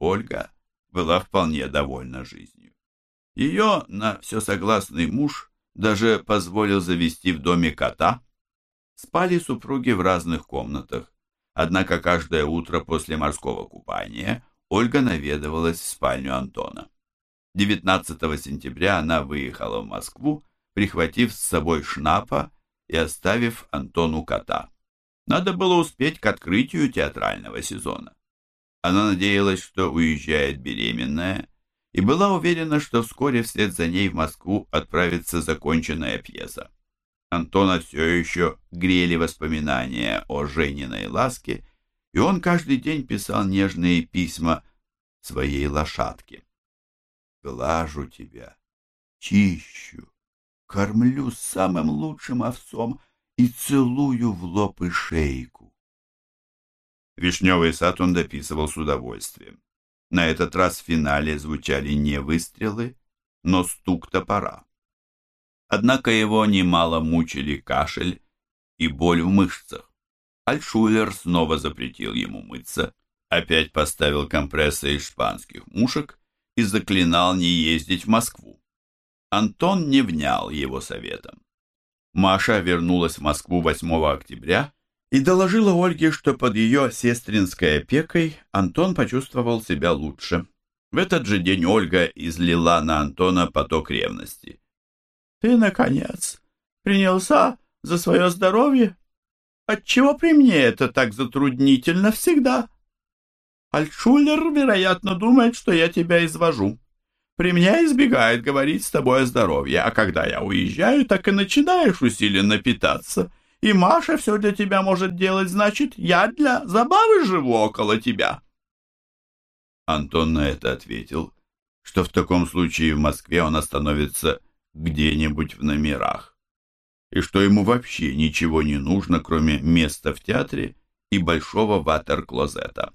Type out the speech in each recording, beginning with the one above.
Ольга была вполне довольна жизнью. Ее на все согласный муж даже позволил завести в доме кота. Спали супруги в разных комнатах, однако каждое утро после морского купания Ольга наведывалась в спальню Антона. 19 сентября она выехала в Москву, прихватив с собой шнапа и оставив Антону кота. Надо было успеть к открытию театрального сезона. Она надеялась, что уезжает беременная, и была уверена, что вскоре вслед за ней в Москву отправится законченная пьеса. Антона все еще грели воспоминания о Жениной ласке, и он каждый день писал нежные письма своей лошадке. «Глажу тебя, чищу, кормлю самым лучшим овцом и целую в лоб и шейку. Вишневый сад он дописывал с удовольствием. На этот раз в финале звучали не выстрелы, но стук топора. Однако его немало мучили кашель и боль в мышцах. Альшулер снова запретил ему мыться, опять поставил компрессы из шпанских мушек и заклинал не ездить в Москву. Антон не внял его советом. Маша вернулась в Москву 8 октября и доложила Ольге, что под ее сестринской опекой Антон почувствовал себя лучше. В этот же день Ольга излила на Антона поток ревности. «Ты, наконец, принялся за свое здоровье? Отчего при мне это так затруднительно всегда? Альтшулер, вероятно, думает, что я тебя извожу. При мне избегает говорить с тобой о здоровье, а когда я уезжаю, так и начинаешь усиленно питаться. И Маша все для тебя может делать, значит, я для забавы живу около тебя». Антон на это ответил, что в таком случае в Москве он остановится где-нибудь в номерах, и что ему вообще ничего не нужно, кроме места в театре и большого ватер-клозета.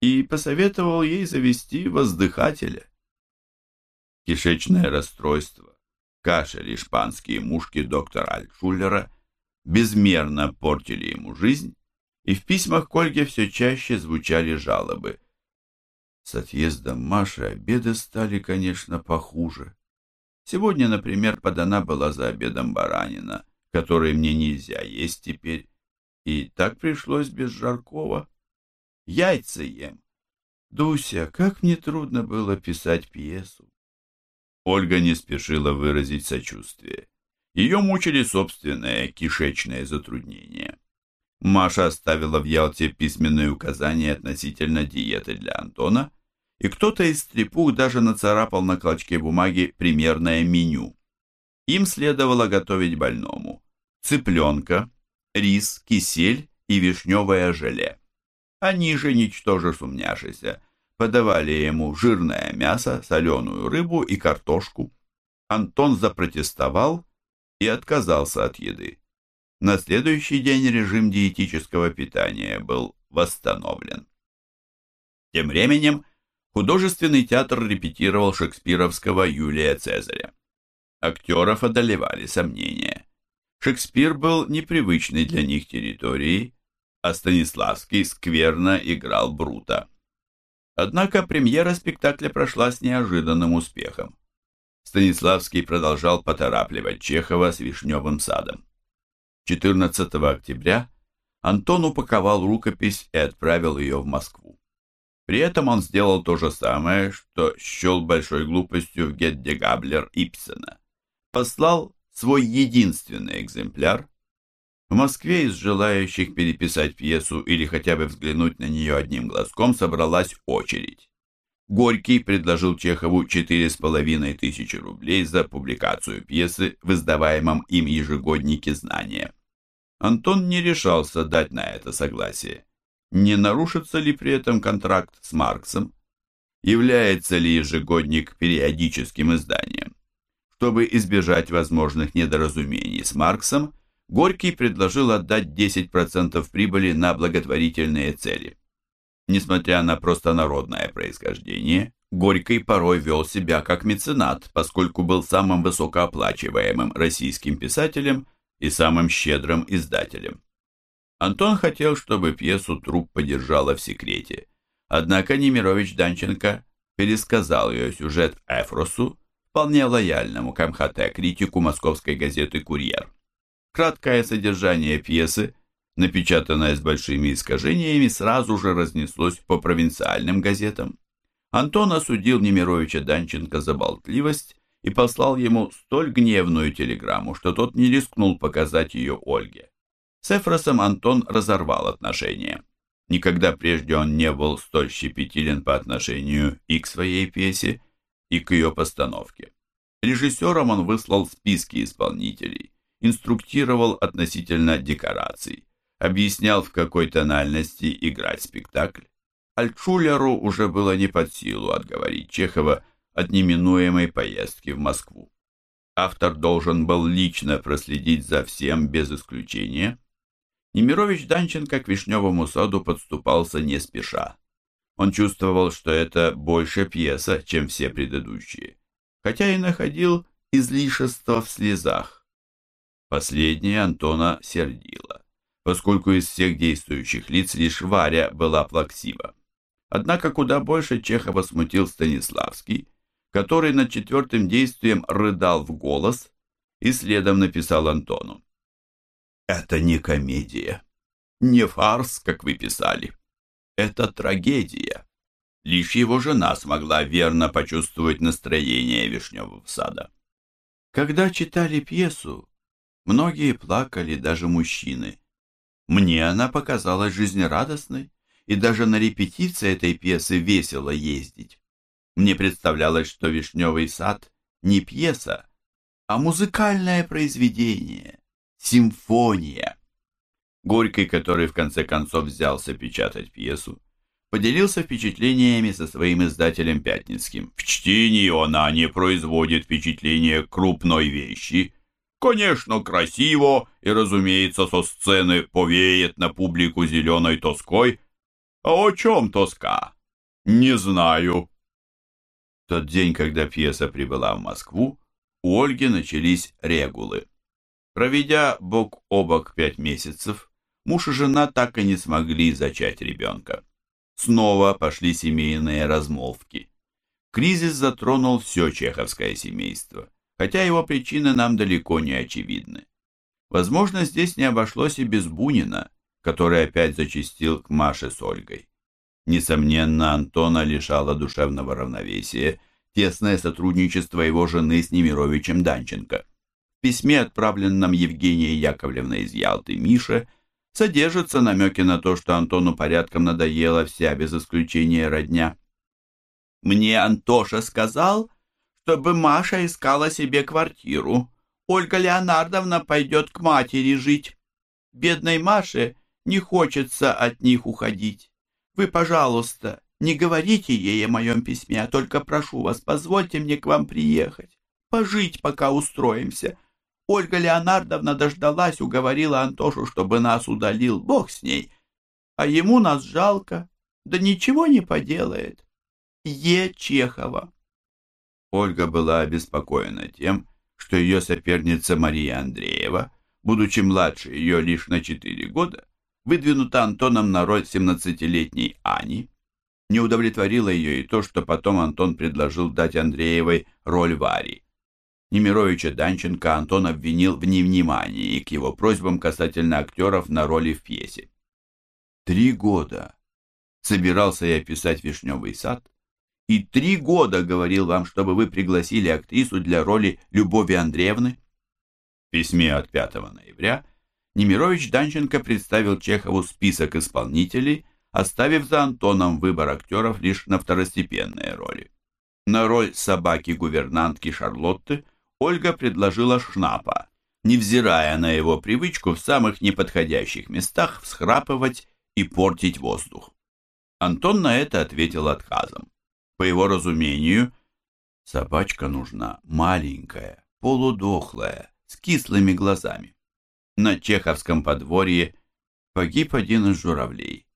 И посоветовал ей завести воздыхателя кишечное расстройство, кашель и шпанские мушки доктора Альтшуллера безмерно портили ему жизнь, и в письмах к Ольге все чаще звучали жалобы. С отъездом Маши обеды стали, конечно, похуже. Сегодня, например, подана была за обедом баранина, который мне нельзя есть теперь, и так пришлось без жаркого. Яйца ем. Дуся, как мне трудно было писать пьесу. Ольга не спешила выразить сочувствие. Ее мучили собственные кишечные затруднения. Маша оставила в Ялте письменные указания относительно диеты для Антона, и кто-то из стрепух даже нацарапал на клочке бумаги примерное меню. Им следовало готовить больному цыпленка, рис, кисель и вишневое желе. Они же, ничтоже сумняшися, подавали ему жирное мясо, соленую рыбу и картошку. Антон запротестовал и отказался от еды. На следующий день режим диетического питания был восстановлен. Тем временем художественный театр репетировал шекспировского Юлия Цезаря. Актеров одолевали сомнения. Шекспир был непривычной для них территорией, а Станиславский скверно играл Брута. Однако премьера спектакля прошла с неожиданным успехом. Станиславский продолжал поторапливать Чехова с «Вишневым садом». 14 октября Антон упаковал рукопись и отправил ее в Москву. При этом он сделал то же самое, что счел большой глупостью в Гетде Габлер Ипсена. Послал свой единственный экземпляр в Москве из желающих переписать пьесу или хотя бы взглянуть на нее одним глазком собралась очередь. Горький предложил Чехову четыре с половиной тысячи рублей за публикацию пьесы в издаваемом им ежегоднике «Знания». Антон не решался дать на это согласие. Не нарушится ли при этом контракт с Марксом? Является ли ежегодник периодическим изданием? Чтобы избежать возможных недоразумений с Марксом, Горький предложил отдать 10% прибыли на благотворительные цели. Несмотря на простонародное происхождение, Горький порой вел себя как меценат, поскольку был самым высокооплачиваемым российским писателем и самым щедрым издателем. Антон хотел, чтобы пьесу труп подержала в секрете, Однако Немирович Данченко пересказал ее сюжет Эфросу, вполне лояльному к МХТ критику московской газеты «Курьер». Краткое содержание пьесы, напечатанное с большими искажениями, сразу же разнеслось по провинциальным газетам. Антон осудил Немировича Данченко за болтливость и послал ему столь гневную телеграмму, что тот не рискнул показать ее Ольге. С Эфросом Антон разорвал отношения. Никогда прежде он не был столь щепетилен по отношению и к своей пьесе, и к ее постановке. Режиссером он выслал списки исполнителей, инструктировал относительно декораций, объяснял, в какой тональности играть спектакль. Альтшулеру уже было не под силу отговорить Чехова от неминуемой поездки в Москву. Автор должен был лично проследить за всем без исключения. Немирович Данченко к Вишневому саду подступался не спеша. Он чувствовал, что это больше пьеса, чем все предыдущие, хотя и находил излишество в слезах. Последнее Антона сердило, поскольку из всех действующих лиц лишь Варя была плаксива. Однако куда больше Чехова смутил Станиславский, который над четвертым действием рыдал в голос и следом написал Антону. «Это не комедия, не фарс, как вы писали. Это трагедия. Лишь его жена смогла верно почувствовать настроение Вишневого сада. Когда читали пьесу, многие плакали, даже мужчины. Мне она показалась жизнерадостной, и даже на репетиции этой пьесы весело ездить. Мне представлялось, что «Вишневый сад» не пьеса, а музыкальное произведение, симфония. Горький, который в конце концов взялся печатать пьесу, поделился впечатлениями со своим издателем Пятницким. В чтении она не производит впечатления крупной вещи. Конечно, красиво и, разумеется, со сцены повеет на публику зеленой тоской. А о чем тоска? Не знаю тот день, когда пьеса прибыла в Москву, у Ольги начались регулы. Проведя бок о бок пять месяцев, муж и жена так и не смогли зачать ребенка. Снова пошли семейные размолвки. Кризис затронул все чеховское семейство, хотя его причины нам далеко не очевидны. Возможно, здесь не обошлось и без Бунина, который опять зачастил к Маше с Ольгой. Несомненно, Антона лишало душевного равновесия тесное сотрудничество его жены с Немировичем Данченко. В письме, отправленном Евгенией Яковлевной из Ялты Мише, содержатся намеки на то, что Антону порядком надоела вся без исключения родня. «Мне Антоша сказал, чтобы Маша искала себе квартиру. Ольга Леонардовна пойдет к матери жить. Бедной Маше не хочется от них уходить. Вы, пожалуйста, не говорите ей о моем письме, а только прошу вас, позвольте мне к вам приехать, пожить, пока устроимся. Ольга Леонардовна дождалась, уговорила Антошу, чтобы нас удалил, бог с ней. А ему нас жалко, да ничего не поделает. Е. Чехова. Ольга была обеспокоена тем, что ее соперница Мария Андреева, будучи младше ее лишь на четыре года, выдвинута Антоном на роль 17-летней Ани. Не удовлетворило ее и то, что потом Антон предложил дать Андреевой роль Вари. Немировича Данченко Антон обвинил в невнимании к его просьбам касательно актеров на роли в пьесе. Три года собирался я писать «Вишневый сад», и три года говорил вам, чтобы вы пригласили актрису для роли Любови Андреевны. В письме от 5 ноября Немирович Данченко представил Чехову список исполнителей, оставив за Антоном выбор актеров лишь на второстепенные роли. На роль собаки-гувернантки Шарлотты Ольга предложила Шнапа, невзирая на его привычку в самых неподходящих местах всхрапывать и портить воздух. Антон на это ответил отказом. По его разумению, собачка нужна маленькая, полудохлая, с кислыми глазами на чеховском подворье погиб один из журавлей.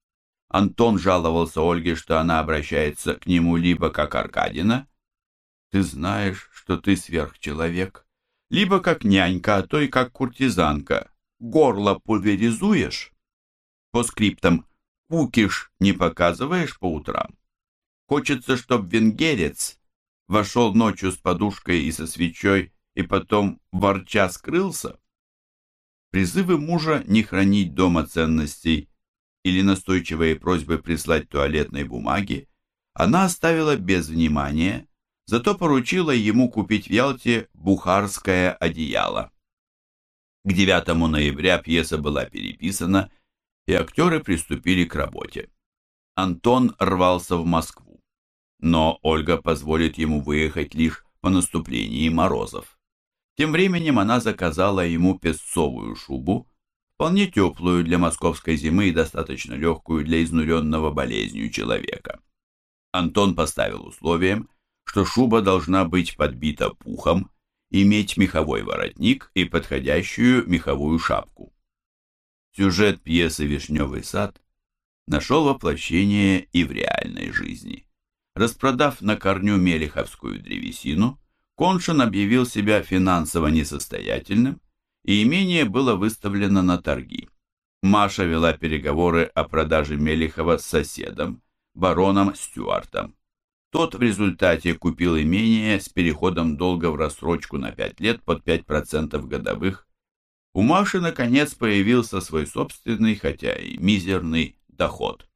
Антон жаловался Ольге, что она обращается к нему либо как Аркадина, «Ты знаешь, что ты сверхчеловек», либо как нянька, а то и как куртизанка, горло пульверизуешь. По скриптам кукиш не показываешь по утрам? Хочется, чтоб венгерец вошел ночью с подушкой и со свечой, и потом ворча скрылся? Призывы мужа не хранить дома ценностей или настойчивые просьбы прислать туалетной бумаги она оставила без внимания, зато поручила ему купить в Ялте бухарское одеяло. К 9 ноября пьеса была переписана, и актеры приступили к работе. Антон рвался в Москву, но Ольга позволит ему выехать лишь по наступлении морозов. Тем временем она заказала ему песцовую шубу, вполне теплую для московской зимы и достаточно легкую для изнуренного болезнью человека. Антон поставил условием, что шуба должна быть подбита пухом, иметь меховой воротник и подходящую меховую шапку. Сюжет пьесы «Вишневый сад» нашел воплощение и в реальной жизни. Распродав на корню мелеховскую древесину, Коншин объявил себя финансово несостоятельным, и имение было выставлено на торги. Маша вела переговоры о продаже Мелехова с соседом, бароном Стюартом. Тот в результате купил имение с переходом долга в рассрочку на 5 лет под 5% годовых. У Маши, наконец, появился свой собственный, хотя и мизерный, доход.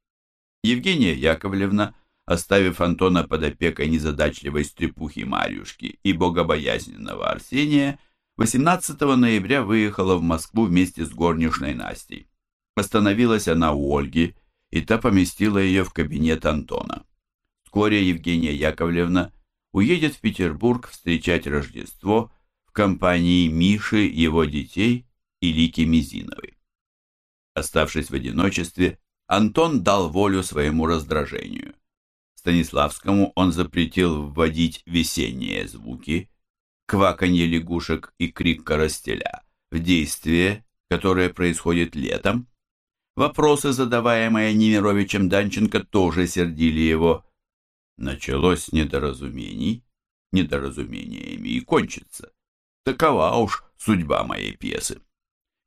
Евгения Яковлевна, оставив Антона под опекой незадачливой стрепухи Марьюшки и богобоязненного Арсения, 18 ноября выехала в Москву вместе с горничной Настей. Остановилась она у Ольги, и та поместила ее в кабинет Антона. Вскоре Евгения Яковлевна уедет в Петербург встречать Рождество в компании Миши, его детей и Лики Мизиновой. Оставшись в одиночестве, Антон дал волю своему раздражению. Станиславскому он запретил вводить весенние звуки, кваканье лягушек и крик коростеля в действие, которое происходит летом. Вопросы, задаваемые Немировичем Данченко, тоже сердили его. Началось недоразумений, недоразумениями и кончится. Такова уж судьба моей пьесы.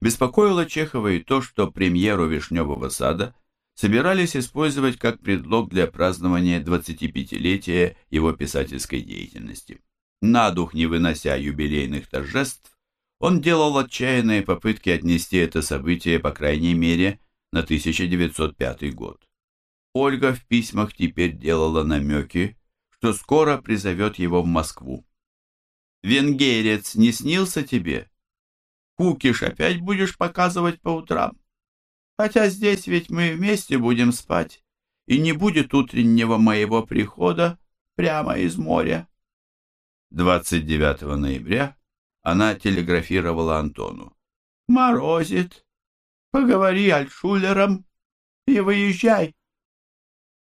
Беспокоило Чехова и то, что премьеру «Вишневого сада» собирались использовать как предлог для празднования 25-летия его писательской деятельности. На дух не вынося юбилейных торжеств, он делал отчаянные попытки отнести это событие, по крайней мере, на 1905 год. Ольга в письмах теперь делала намеки, что скоро призовет его в Москву. «Венгерец не снился тебе? Кукиш опять будешь показывать по утрам? Хотя здесь ведь мы вместе будем спать, и не будет утреннего моего прихода прямо из моря». 29 ноября она телеграфировала Антону. «Морозит. Поговори альтшулером и выезжай.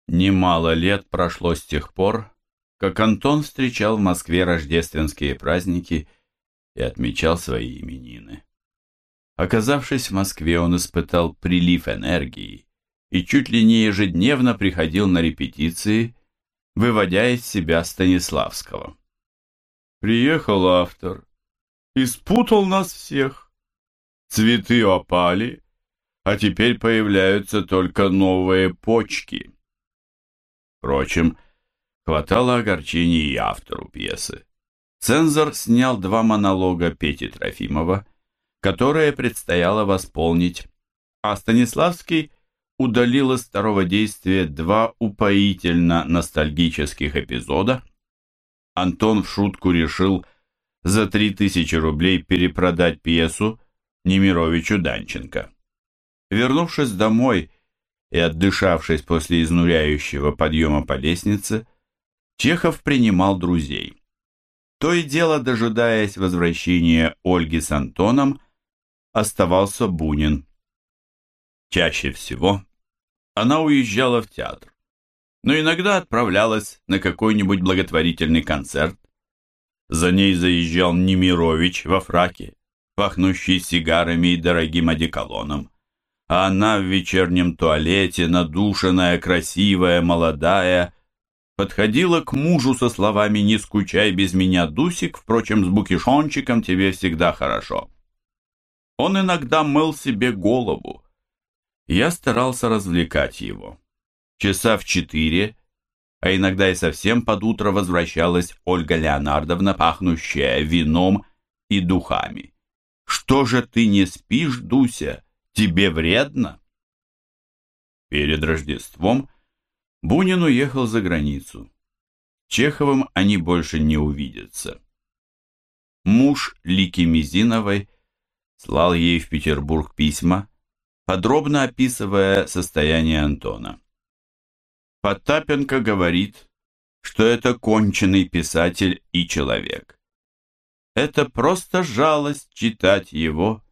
Немало лет прошло с тех пор, как Антон встречал в Москве рождественские праздники и отмечал свои именины. Оказавшись в Москве, он испытал прилив энергии и чуть ли не ежедневно приходил на репетиции, выводя из себя Станиславского. Приехал автор и спутал нас всех. Цветы опали, а теперь появляются только новые почки. Впрочем, хватало огорчений и автору пьесы. Цензор снял два монолога Пети Трофимова, которые предстояло восполнить, а Станиславский удалил из второго действия два упоительно ностальгических эпизода. Антон в шутку решил за три тысячи рублей перепродать пьесу Немировичу Данченко. Вернувшись домой и отдышавшись после изнуряющего подъема по лестнице, Чехов принимал друзей. То и дело, дожидаясь возвращения Ольги с Антоном, оставался Бунин. Чаще всего она уезжала в театр, но иногда отправлялась на какой-нибудь благотворительный концерт. За ней заезжал Немирович во фраке, пахнущий сигарами и дорогим одеколоном а она в вечернем туалете, надушенная, красивая, молодая, подходила к мужу со словами «Не скучай без меня, Дусик, впрочем, с букишончиком тебе всегда хорошо». Он иногда мыл себе голову, Я старался развлекать его. Часа в четыре, а иногда и совсем под утро возвращалась Ольга Леонардовна, пахнущая вином и духами. «Что же ты не спишь, Дуся? Тебе вредно?» Перед Рождеством Бунин уехал за границу. Чеховым они больше не увидятся. Муж Лики Мизиновой слал ей в Петербург письма, подробно описывая состояние Антона. Потапенко говорит, что это конченый писатель и человек. Это просто жалость читать его,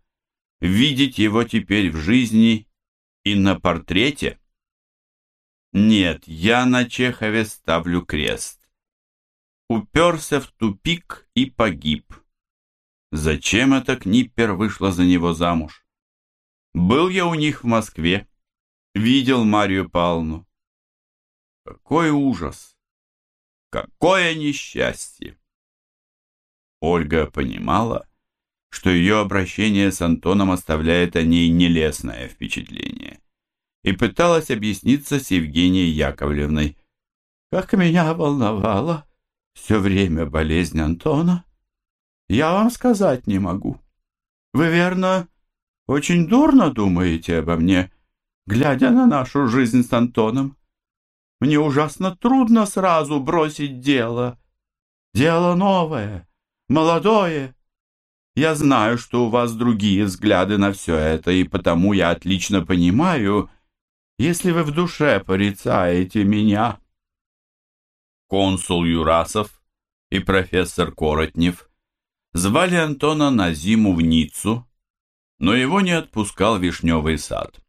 видеть его теперь в жизни и на портрете. Нет, я на Чехове ставлю крест. Уперся в тупик и погиб. Зачем эта Книппер вышла за него замуж? Был я у них в Москве, видел Марию Павловну. Какой ужас! Какое несчастье! Ольга понимала, что ее обращение с Антоном оставляет о ней нелестное впечатление, и пыталась объясниться с Евгенией Яковлевной. «Как меня волновала все время болезнь Антона, я вам сказать не могу. Вы, верно, очень дурно думаете обо мне, глядя на нашу жизнь с Антоном. Мне ужасно трудно сразу бросить дело. Дело новое, молодое. Я знаю, что у вас другие взгляды на все это, и потому я отлично понимаю, если вы в душе порицаете меня. Консул Юрасов и профессор Коротнев звали Антона на зиму в Ниццу, но его не отпускал Вишневый сад.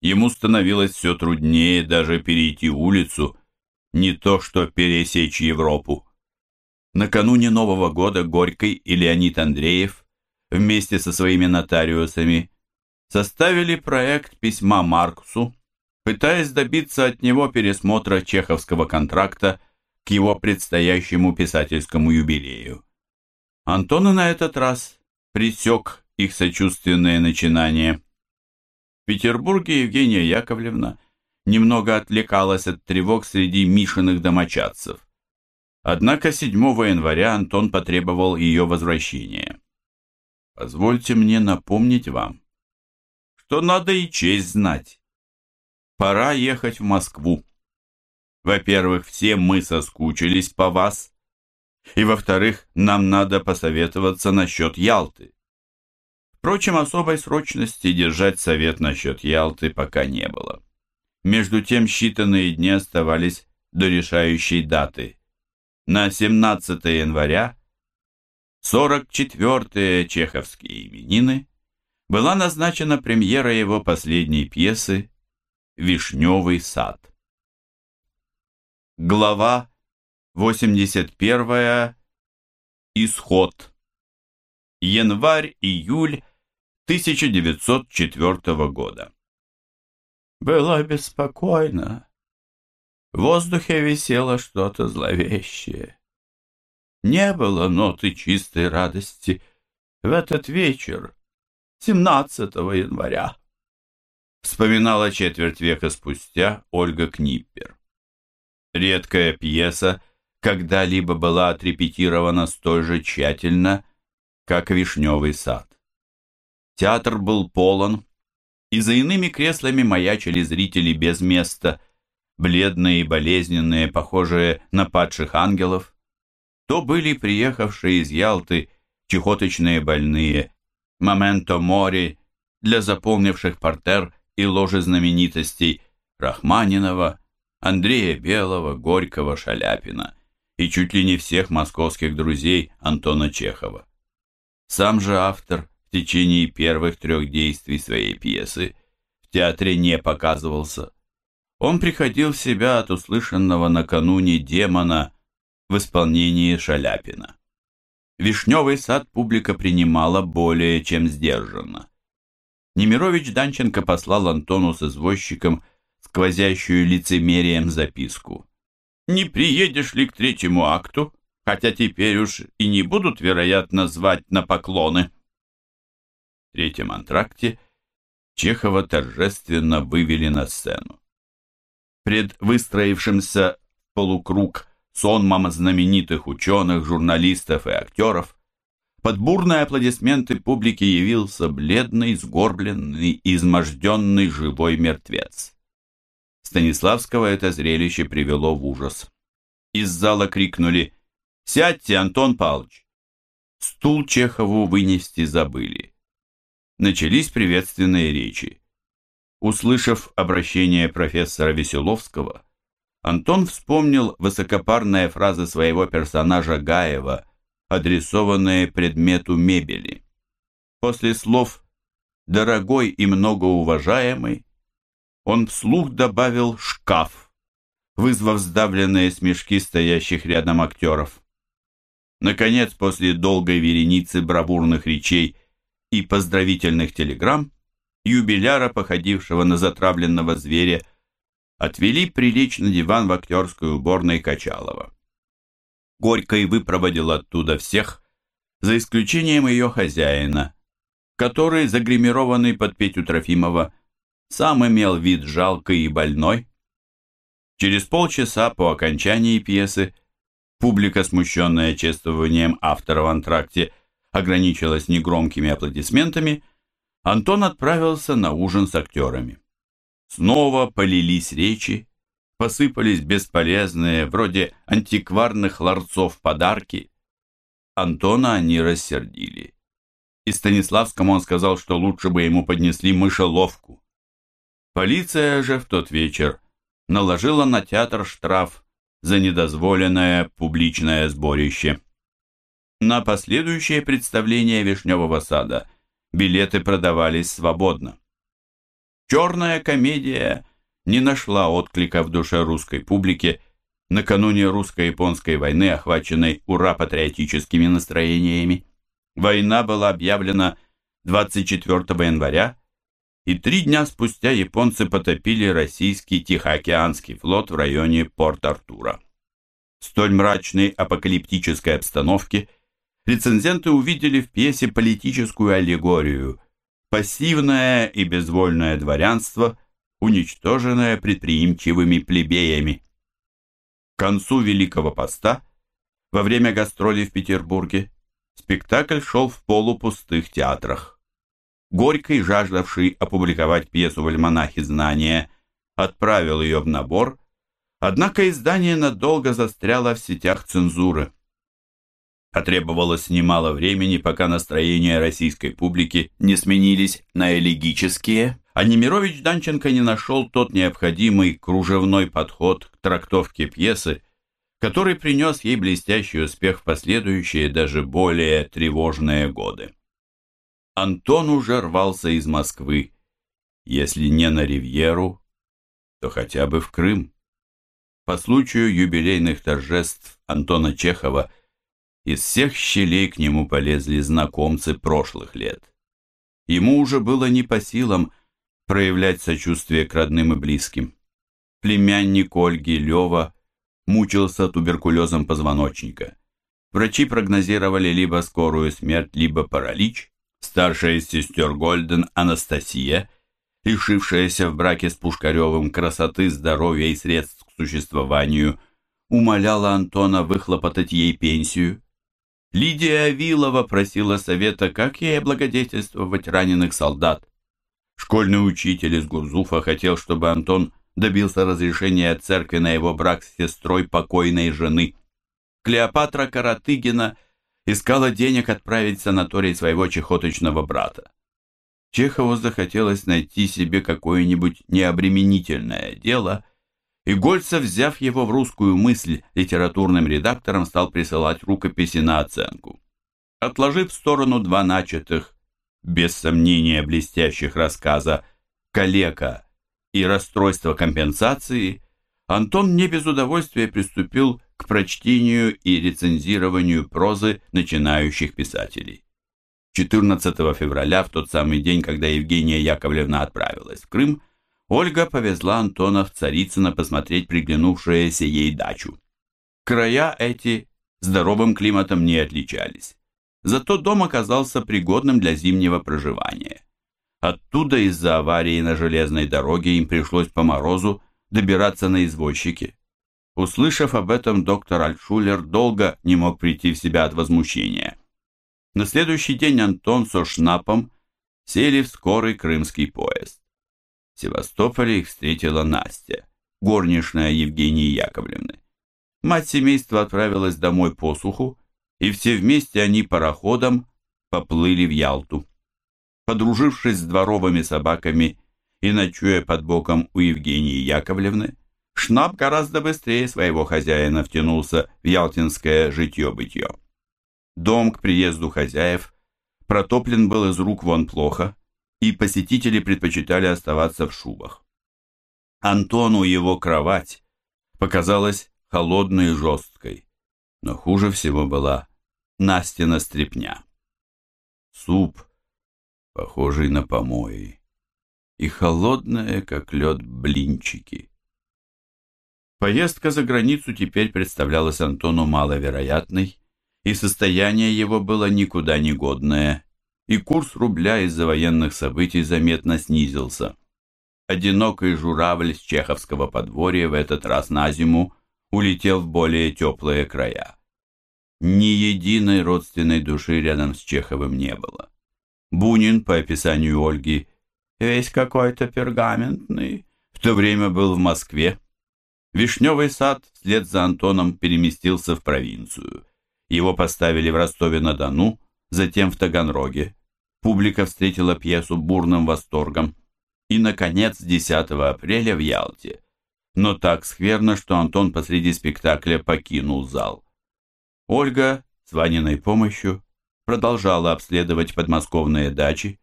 Ему становилось все труднее даже перейти улицу, не то что пересечь Европу. Накануне Нового года Горький и Леонид Андреев вместе со своими нотариусами составили проект письма Марксу, пытаясь добиться от него пересмотра чеховского контракта к его предстоящему писательскому юбилею. Антон на этот раз пресек их сочувственное начинание. В Петербурге Евгения Яковлевна немного отвлекалась от тревог среди Мишиных домочадцев. Однако 7 января Антон потребовал ее возвращения. «Позвольте мне напомнить вам, что надо и честь знать. Пора ехать в Москву. Во-первых, все мы соскучились по вас, и во-вторых, нам надо посоветоваться насчет Ялты. Впрочем, особой срочности держать совет насчет Ялты пока не было. Между тем, считанные дни оставались до решающей даты. На 17 января 44-е чеховские именины была назначена премьера его последней пьесы «Вишневый сад». Глава 81. Исход. Январь-июль 1904 года. Было беспокойно. В воздухе висело что-то зловещее. Не было ноты чистой радости в этот вечер, 17 января. Вспоминала четверть века спустя Ольга Книппер. Редкая пьеса когда-либо была отрепетирована столь же тщательно, как «Вишневый сад». Театр был полон, и за иными креслами маячили зрители без места, бледные и болезненные, похожие на падших ангелов. То были приехавшие из Ялты чехоточные больные, моменто мори для заполнивших портер и ложи знаменитостей Рахманинова, Андрея Белого, Горького, Шаляпина и чуть ли не всех московских друзей Антона Чехова. Сам же автор в течение первых трех действий своей пьесы в театре не показывался. Он приходил в себя от услышанного накануне демона в исполнении Шаляпина. Вишневый сад публика принимала более чем сдержанно. Немирович Данченко послал Антону с извозчиком сквозящую лицемерием записку. «Не приедешь ли к третьему акту, хотя теперь уж и не будут, вероятно, звать на поклоны?» В третьем антракте Чехова торжественно вывели на сцену. Пред выстроившимся полукруг сонмом знаменитых ученых, журналистов и актеров под бурные аплодисменты публики явился бледный, сгорбленный, изможденный живой мертвец. Станиславского это зрелище привело в ужас. Из зала крикнули «Сядьте, Антон Павлович!» Стул Чехову вынести забыли. Начались приветственные речи. Услышав обращение профессора Веселовского, Антон вспомнил высокопарные фразы своего персонажа Гаева – адресованные предмету мебели. После слов «дорогой и многоуважаемый» он вслух добавил «шкаф», вызвав сдавленные смешки стоящих рядом актеров. Наконец, после долгой вереницы бравурных речей и поздравительных телеграмм, юбиляра, походившего на затравленного зверя, отвели прилечь на диван в актерской уборной Качалова. Горькой выпроводил оттуда всех, за исключением ее хозяина, который, загримированный под Петю Трофимова, сам имел вид жалкий и больной. Через полчаса по окончании пьесы публика, смущенная чествованием автора в антракте, ограничилась негромкими аплодисментами, Антон отправился на ужин с актерами. Снова полились речи, посыпались бесполезные, вроде антикварных ларцов подарки. Антона они рассердили. И Станиславскому он сказал, что лучше бы ему поднесли мышеловку. Полиция же в тот вечер наложила на театр штраф за недозволенное публичное сборище. На последующее представление Вишневого сада билеты продавались свободно. Черная комедия не нашла отклика в душе русской публики накануне русско-японской войны, охваченной ура-патриотическими настроениями. Война была объявлена 24 января, и три дня спустя японцы потопили российский Тихоокеанский флот в районе Порт-Артура. В столь мрачной апокалиптической обстановке рецензенты увидели в пьесе политическую аллегорию «Пассивное и безвольное дворянство – уничтоженная предприимчивыми плебеями. К концу Великого Поста, во время гастролей в Петербурге, спектакль шел в полупустых театрах. Горький, жаждавший опубликовать пьесу в альманахе «Знания», отправил ее в набор, однако издание надолго застряло в сетях цензуры. Потребовалось немало времени, пока настроения российской публики не сменились на элегические, а Немирович Данченко не нашел тот необходимый кружевной подход к трактовке пьесы, который принес ей блестящий успех в последующие, даже более тревожные годы. Антон уже рвался из Москвы, если не на Ривьеру, то хотя бы в Крым. По случаю юбилейных торжеств Антона Чехова из всех щелей к нему полезли знакомцы прошлых лет. Ему уже было не по силам проявлять сочувствие к родным и близким. Племянник Ольги, Лева, мучился туберкулезом позвоночника. Врачи прогнозировали либо скорую смерть, либо паралич. Старшая из сестер Гольден, Анастасия, лишившаяся в браке с Пушкаревым красоты, здоровья и средств к существованию, умоляла Антона выхлопотать ей пенсию. Лидия Авилова просила совета, как ей облагодетельствовать раненых солдат. Школьный учитель из Гурзуфа хотел, чтобы Антон добился разрешения от церкви на его брак с сестрой покойной жены. Клеопатра Каратыгина искала денег отправить в санаторий своего чехоточного брата. Чехову захотелось найти себе какое-нибудь необременительное дело, и Гольцев, взяв его в русскую мысль литературным редактором, стал присылать рукописи на оценку. Отложив в сторону два начатых, без сомнения блестящих рассказа «Калека» и «Расстройство компенсации», Антон не без удовольствия приступил к прочтению и рецензированию прозы начинающих писателей. 14 февраля, в тот самый день, когда Евгения Яковлевна отправилась в Крым, Ольга повезла Антона в Царицыно посмотреть приглянувшуюся ей дачу. Края эти здоровым климатом не отличались. Зато дом оказался пригодным для зимнего проживания. Оттуда из-за аварии на железной дороге им пришлось по морозу добираться на извозчике. Услышав об этом, доктор Альтшулер долго не мог прийти в себя от возмущения. На следующий день Антон со Шнапом сели в скорый крымский поезд. В Севастополе их встретила Настя, горничная Евгении Яковлевны. Мать семейства отправилась домой по суху, и все вместе они пароходом поплыли в Ялту. Подружившись с дворовыми собаками и ночуя под боком у Евгении Яковлевны, Шнап гораздо быстрее своего хозяина втянулся в ялтинское житье-бытье. Дом к приезду хозяев протоплен был из рук вон плохо, и посетители предпочитали оставаться в шубах. Антону его кровать показалась холодной и жесткой, но хуже всего была Настина стрепня. Суп, похожий на помои, и холодные, как лед, блинчики. Поездка за границу теперь представлялась Антону маловероятной, и состояние его было никуда не годное, и курс рубля из-за военных событий заметно снизился. Одинокий журавль с чеховского подворья в этот раз на зиму улетел в более теплые края. Ни единой родственной души рядом с Чеховым не было. Бунин, по описанию Ольги, весь какой-то пергаментный, в то время был в Москве, Вишневый сад вслед за Антоном переместился в провинцию. Его поставили в Ростове-на-Дону, затем в Таганроге. Публика встретила пьесу бурным восторгом. И, наконец, 10 апреля в Ялте. Но так скверно, что Антон посреди спектакля покинул зал. Ольга, с Ваниной помощью, продолжала обследовать подмосковные дачи,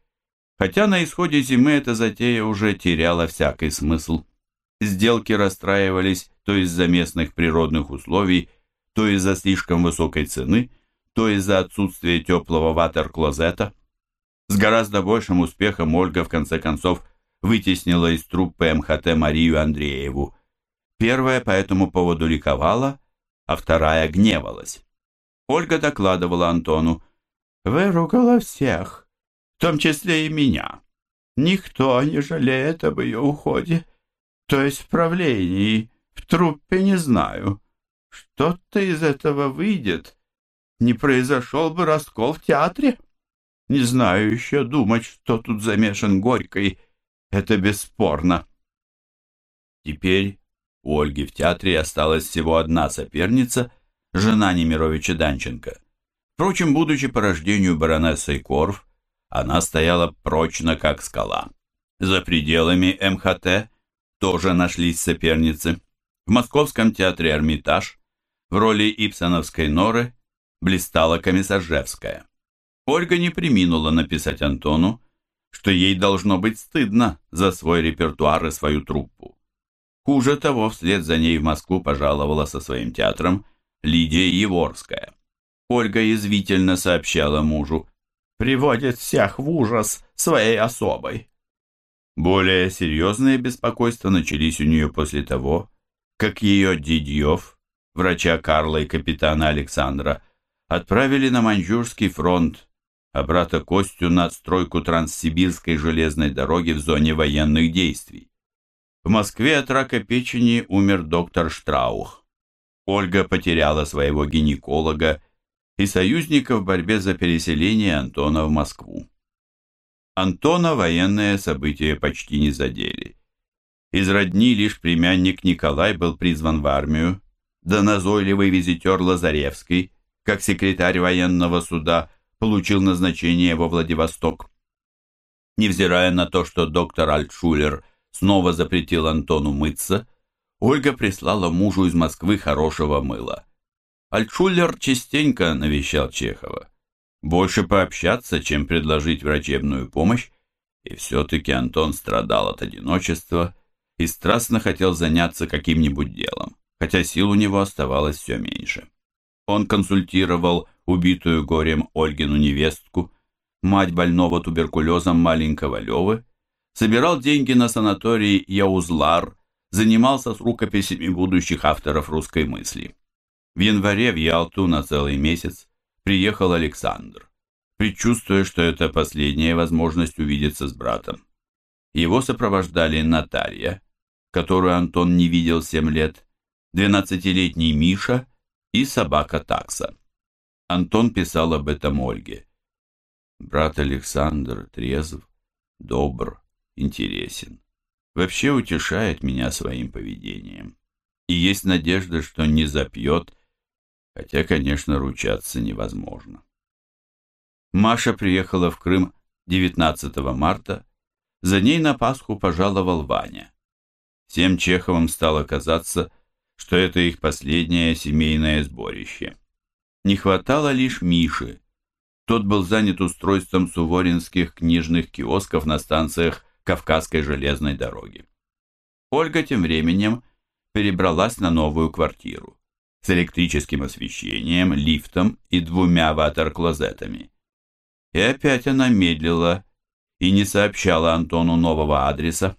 хотя на исходе зимы эта затея уже теряла всякий смысл. Сделки расстраивались то из-за местных природных условий, то из-за слишком высокой цены, то из-за отсутствия теплого ватер-клозета. С гораздо большим успехом Ольга в конце концов вытеснила из труппы МХТ Марию Андрееву. Первая по этому поводу ликовала, а вторая гневалась. Ольга докладывала Антону. «Выругала всех, в том числе и меня. Никто не жалеет об ее уходе. То есть в правлении, в труппе не знаю. Что-то из этого выйдет. Не произошел бы раскол в театре. Не знаю еще думать, что тут замешан Горький. Это бесспорно. Теперь у Ольги в театре осталась всего одна соперница, жена Немировича Данченко. Впрочем, будучи по рождению баронессой Корф, она стояла прочно, как скала. За пределами МХТ тоже нашлись соперницы. В Московском театре «Эрмитаж» в роли Ипсоновской Норы блистала Комиссаржевская. Ольга не приминула написать Антону, что ей должно быть стыдно за свой репертуар и свою труппу. Хуже того, вслед за ней в Москву пожаловала со своим театром Лидия Еворская. Ольга язвительно сообщала мужу, «Приводит всех в ужас своей особой. Более серьезные беспокойства начались у нее после того, как ее Дидьев, врача Карла и капитана Александра, отправили на Маньчжурский фронт, а брата Костю на стройку Транссибирской железной дороги в зоне военных действий. В Москве от рака печени умер доктор Штраух. Ольга потеряла своего гинеколога и союзника в борьбе за переселение Антона в Москву. Антона военные события почти не задели. Из родни лишь племянник Николай был призван в армию, да назойливый визитер Лазаревский, как секретарь военного суда, получил назначение во Владивосток. Невзирая на то, что доктор Альтшулер снова запретил Антону мыться, Ольга прислала мужу из Москвы хорошего мыла. Альтшулер частенько навещал Чехова больше пообщаться, чем предложить врачебную помощь, и все-таки Антон страдал от одиночества и страстно хотел заняться каким-нибудь делом, хотя сил у него оставалось все меньше. Он консультировал убитую горем Ольгину невестку, мать больного туберкулезом маленького Левы, собирал деньги на санаторий Яузлар, занимался с рукописями будущих авторов русской мысли. В январе в Ялту на целый месяц приехал Александр. предчувствуя, что это последняя возможность увидеться с братом. Его сопровождали Наталья, которую Антон не видел семь лет, двенадцатилетний Миша и собака Такса. Антон писал об этом Ольге. Брат Александр трезв, добр, интересен. Вообще утешает меня своим поведением. И есть надежда, что не запьет, хотя, конечно, ручаться невозможно. Маша приехала в Крым 19 марта, за ней на Пасху пожаловал Ваня. Всем Чеховым стало казаться, что это их последнее семейное сборище. Не хватало лишь Миши. Тот был занят устройством суворинских книжных киосков на станциях Кавказской железной дороги. Ольга тем временем перебралась на новую квартиру с электрическим освещением, лифтом и двумя ватер-клозетами. И опять она медлила и не сообщала Антону нового адреса.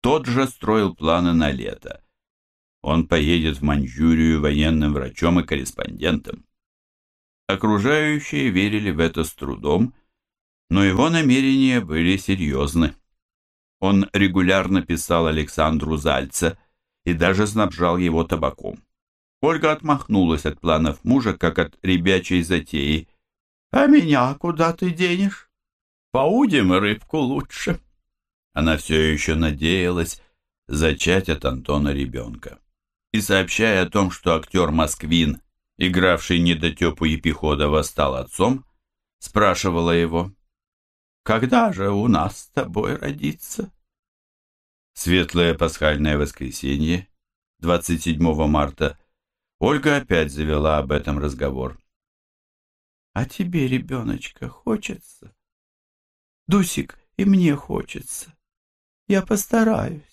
Тот же строил планы на лето. Он поедет в Маньчжурию военным врачом и корреспондентом. Окружающие верили в это с трудом, но его намерения были серьезны. Он регулярно писал Александру Зальце и даже снабжал его табаком. Ольга отмахнулась от планов мужа, как от ребячей затеи. «А меня куда ты денешь?» Поудим рыбку лучше. Она все еще надеялась зачать от Антона ребенка. И сообщая о том, что актер Москвин, игравший недотепу Епиходова, стал отцом, спрашивала его, «Когда же у нас с тобой родится?» Светлое пасхальное воскресенье, 27 марта, Ольга опять завела об этом разговор. «А тебе, ребеночка, хочется?» Дусик, и мне хочется. Я постараюсь.